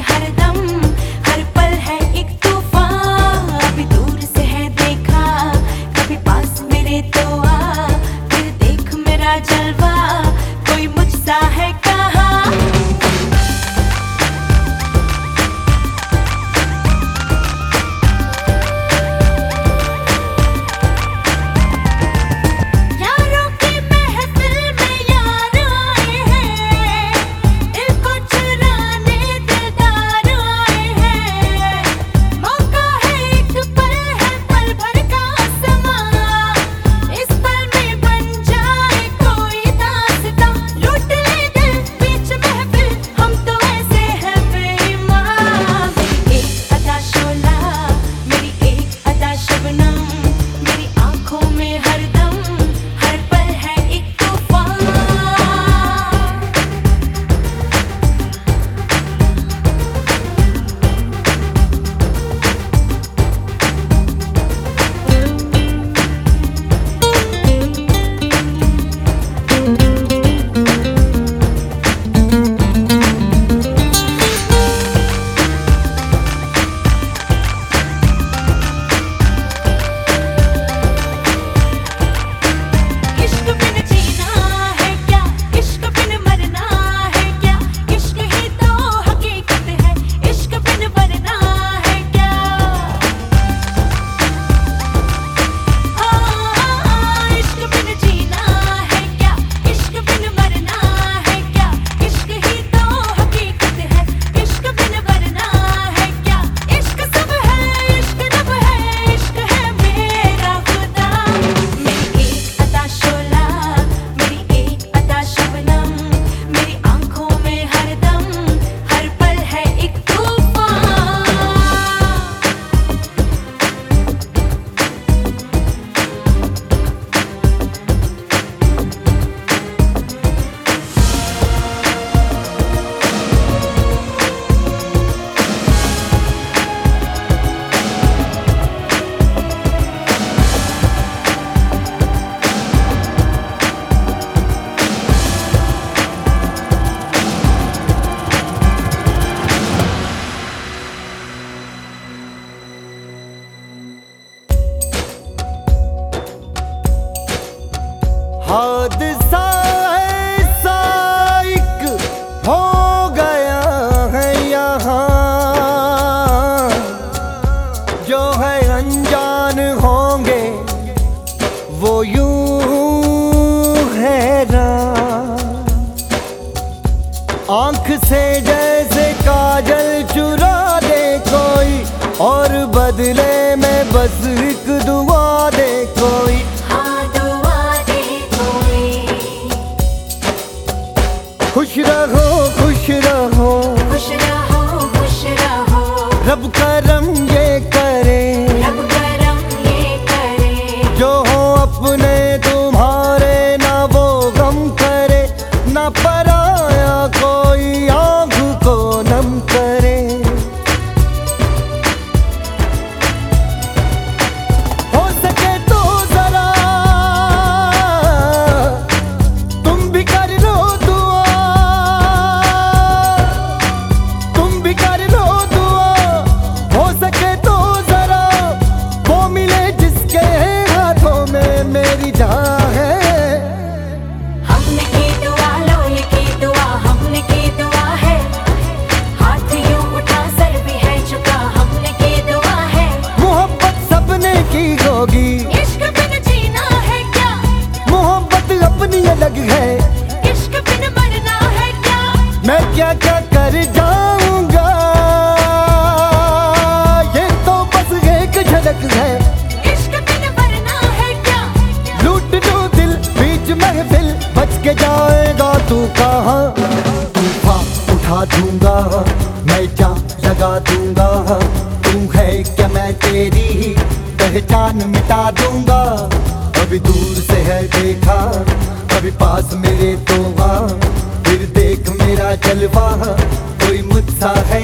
हर दम हर पल है एक तूफ़ान। कभी दूर से है देखा, कभी पास मेरे तो आ फिर देख मेरा जलवा, कोई मुझसा है कहा? दर्शन होंगे वो यू है आँख से जैसे काजल चुरा दे कोई और बदले में बस एक दुआ दे कोई। हाँ, खुश रहो खुश रहो। खुश रहो खुश रहो। रब कर अलग है। इश्क बिन मरना है क्या? मैं क्या क्या कर जाऊँगा? ये तो बस एक झलक है। इश्क बिन मरना है क्या? लूट लो दिल बीच महफिल बच के जाएगा तू कहाँ? तूफ़ान उठा दूँगा मैं जा लगा दूँगा? तू है क्या मैं तेरी पहचान मिटा दूँगा? अभी दूर से है देखा कभी पास मेरे तो फिर देख मेरा जलवा कोई मुझसा है